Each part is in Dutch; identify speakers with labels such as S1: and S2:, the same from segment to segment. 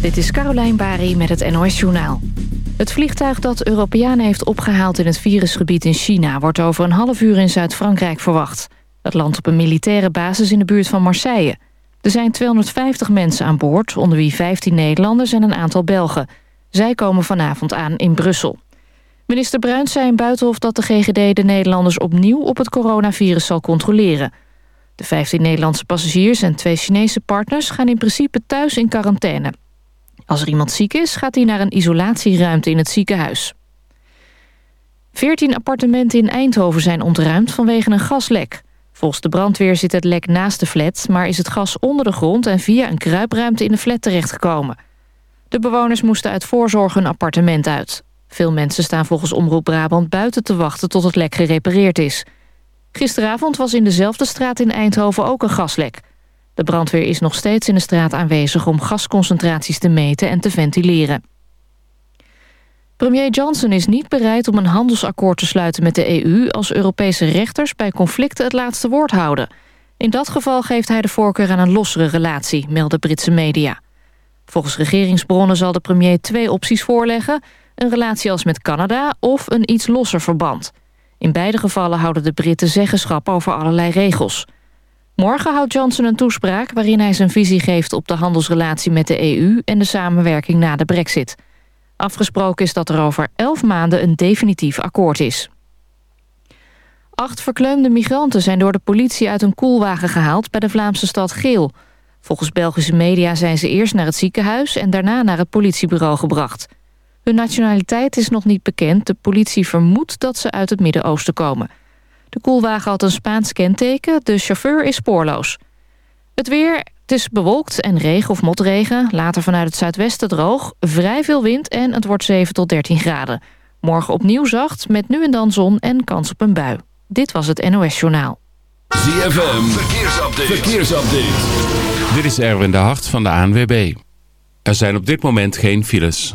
S1: Dit is Carolijn Bari met het NOS Journaal. Het vliegtuig dat Europeanen heeft opgehaald in het virusgebied in China... wordt over een half uur in Zuid-Frankrijk verwacht. Het landt op een militaire basis in de buurt van Marseille. Er zijn 250 mensen aan boord, onder wie 15 Nederlanders en een aantal Belgen. Zij komen vanavond aan in Brussel. Minister Bruins zei in Buitenhof dat de GGD de Nederlanders opnieuw op het coronavirus zal controleren. De 15 Nederlandse passagiers en twee Chinese partners gaan in principe thuis in quarantaine. Als er iemand ziek is, gaat hij naar een isolatieruimte in het ziekenhuis. 14 appartementen in Eindhoven zijn ontruimd vanwege een gaslek. Volgens de brandweer zit het lek naast de flat... maar is het gas onder de grond en via een kruipruimte in de flat terechtgekomen. De bewoners moesten uit voorzorg hun appartement uit. Veel mensen staan volgens Omroep Brabant buiten te wachten tot het lek gerepareerd is. Gisteravond was in dezelfde straat in Eindhoven ook een gaslek. De brandweer is nog steeds in de straat aanwezig om gasconcentraties te meten en te ventileren. Premier Johnson is niet bereid om een handelsakkoord te sluiten met de EU... als Europese rechters bij conflicten het laatste woord houden. In dat geval geeft hij de voorkeur aan een lossere relatie, melden Britse media. Volgens regeringsbronnen zal de premier twee opties voorleggen... een relatie als met Canada of een iets losser verband. In beide gevallen houden de Britten zeggenschap over allerlei regels. Morgen houdt Johnson een toespraak waarin hij zijn visie geeft... op de handelsrelatie met de EU en de samenwerking na de brexit... Afgesproken is dat er over elf maanden een definitief akkoord is. Acht verkleumde migranten zijn door de politie uit een koelwagen gehaald... bij de Vlaamse stad Geel. Volgens Belgische media zijn ze eerst naar het ziekenhuis... en daarna naar het politiebureau gebracht. Hun nationaliteit is nog niet bekend. De politie vermoedt dat ze uit het Midden-Oosten komen. De koelwagen had een Spaans kenteken. De chauffeur is spoorloos. Het weer, het is bewolkt en regen of motregen. Later vanuit het zuidwesten droog. Vrij veel wind en het wordt 7 tot 13 graden. Morgen opnieuw zacht, met nu en dan zon en kans op een bui. Dit was het NOS Journaal.
S2: ZFM, verkeersupdate. verkeersupdate.
S3: Dit is Erwin de Hart van de ANWB. Er zijn op dit moment geen files.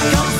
S4: comes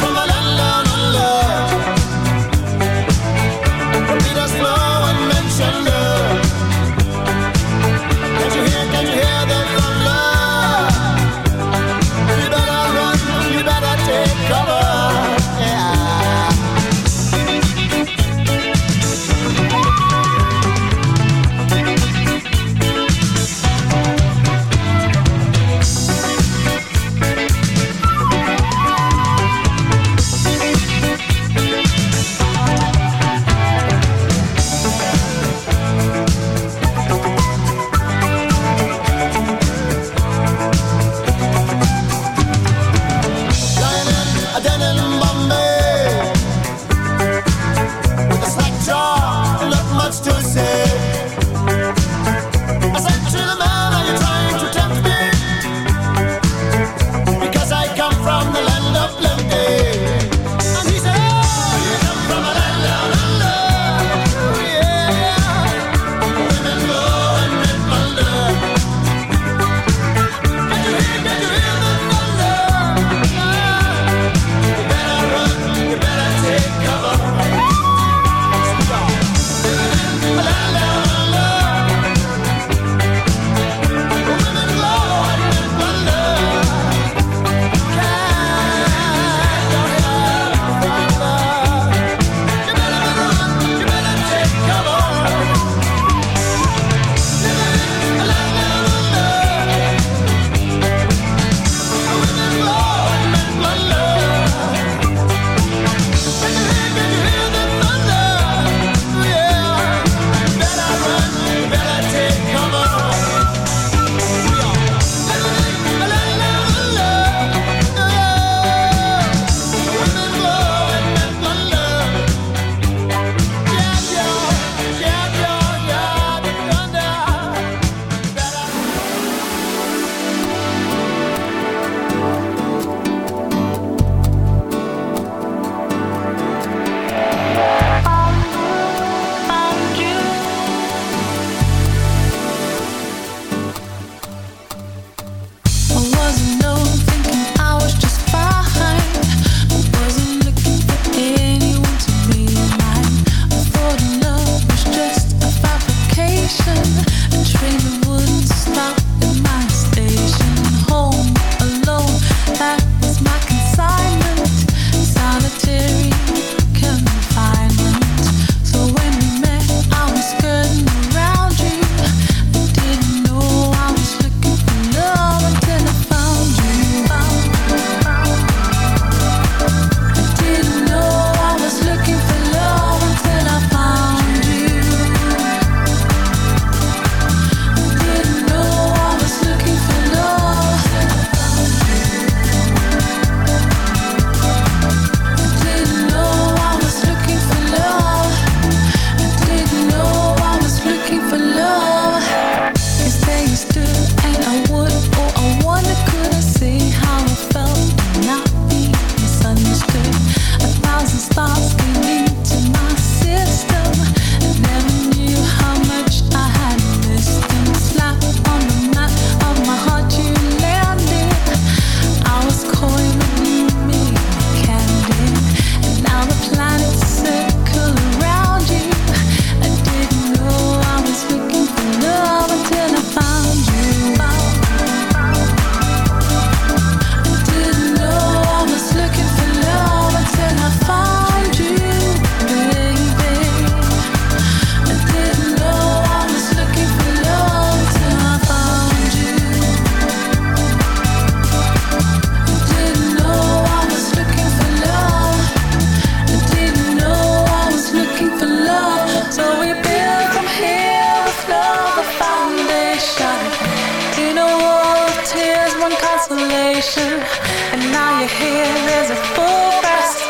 S4: desolation, and now you're here. There's a full festival.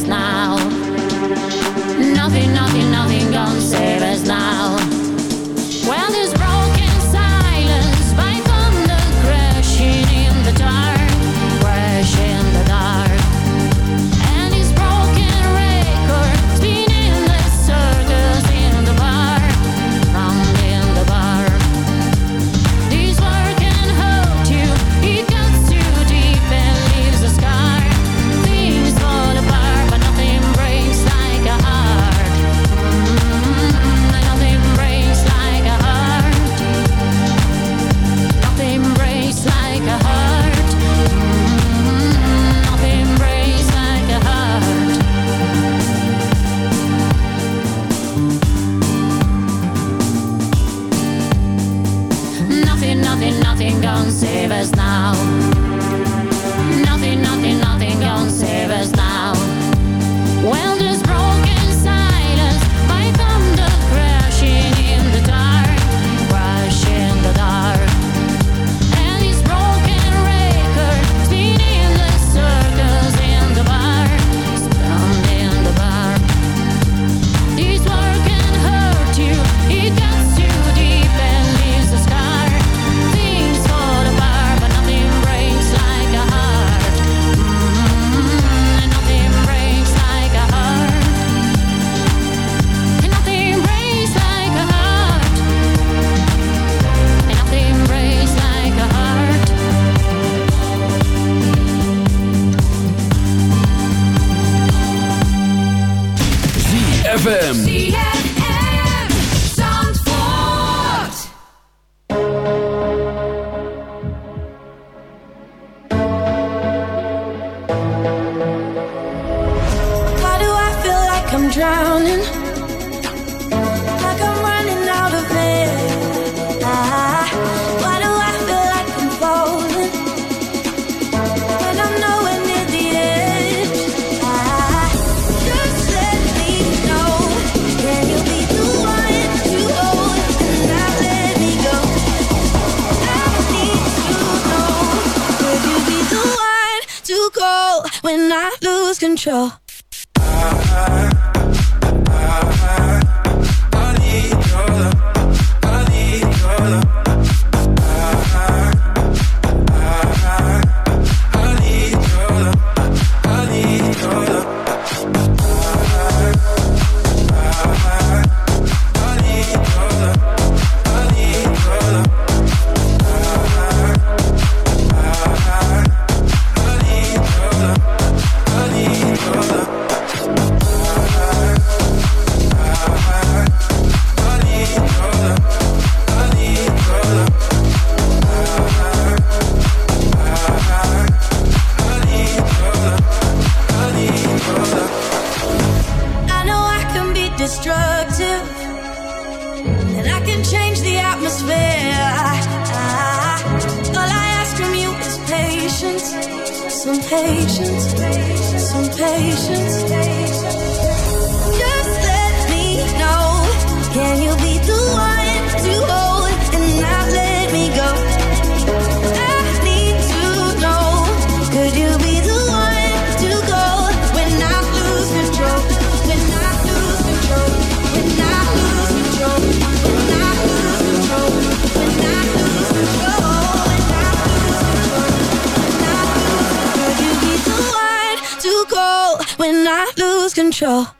S5: last night.
S6: Control?
S7: potential.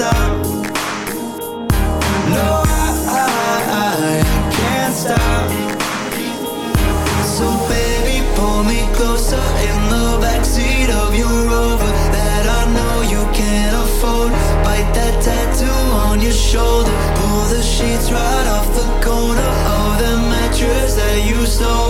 S7: stop. No, I, I, I can't stop. So baby, pull me closer in the backseat of your Rover that I know you can't afford. Bite that tattoo on your shoulder. Pull the sheets right off the corner of the mattress that you stole.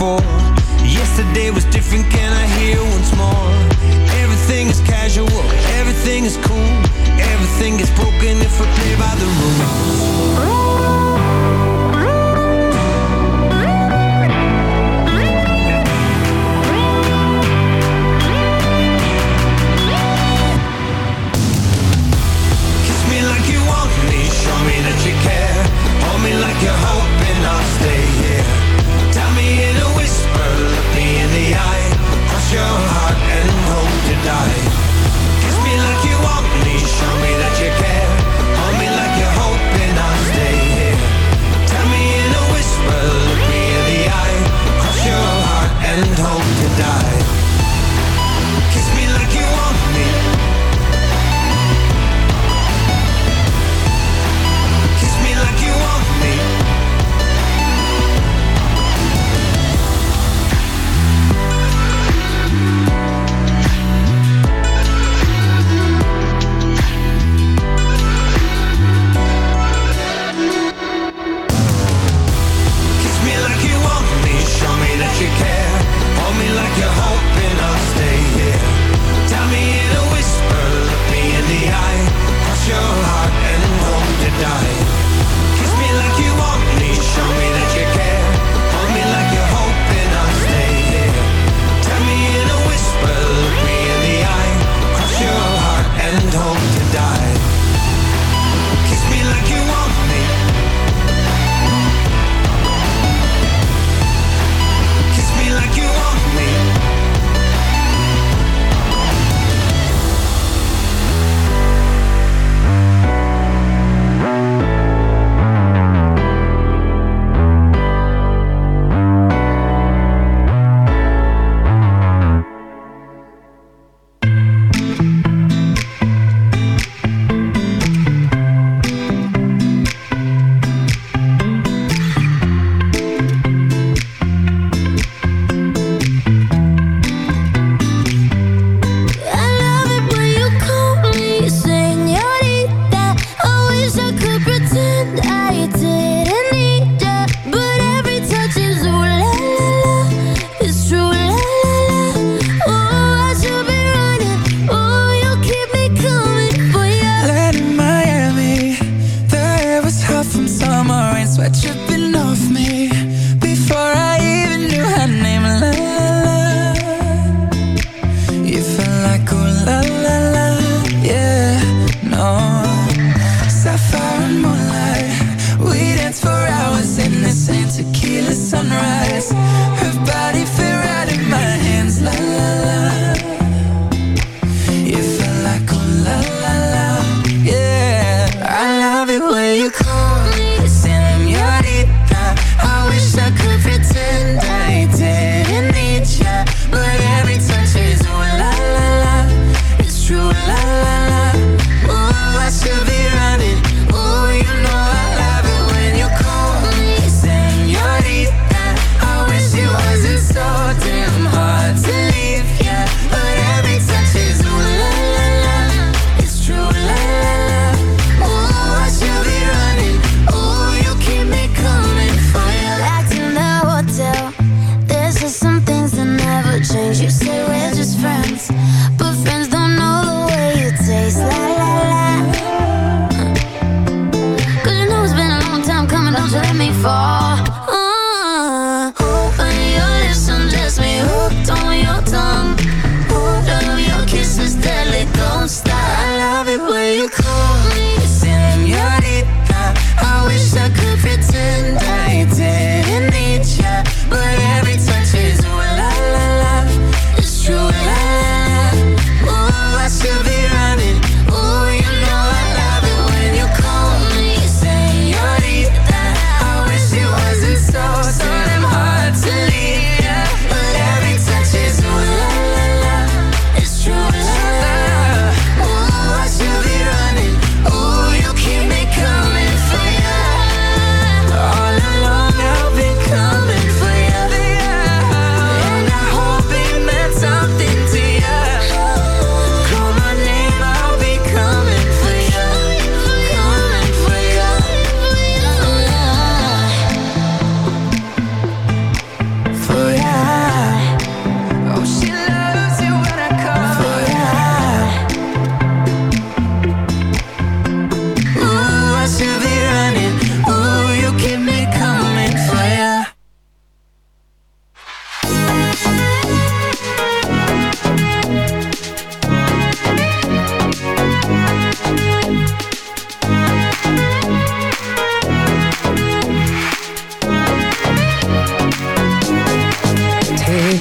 S8: Before. Yesterday was different,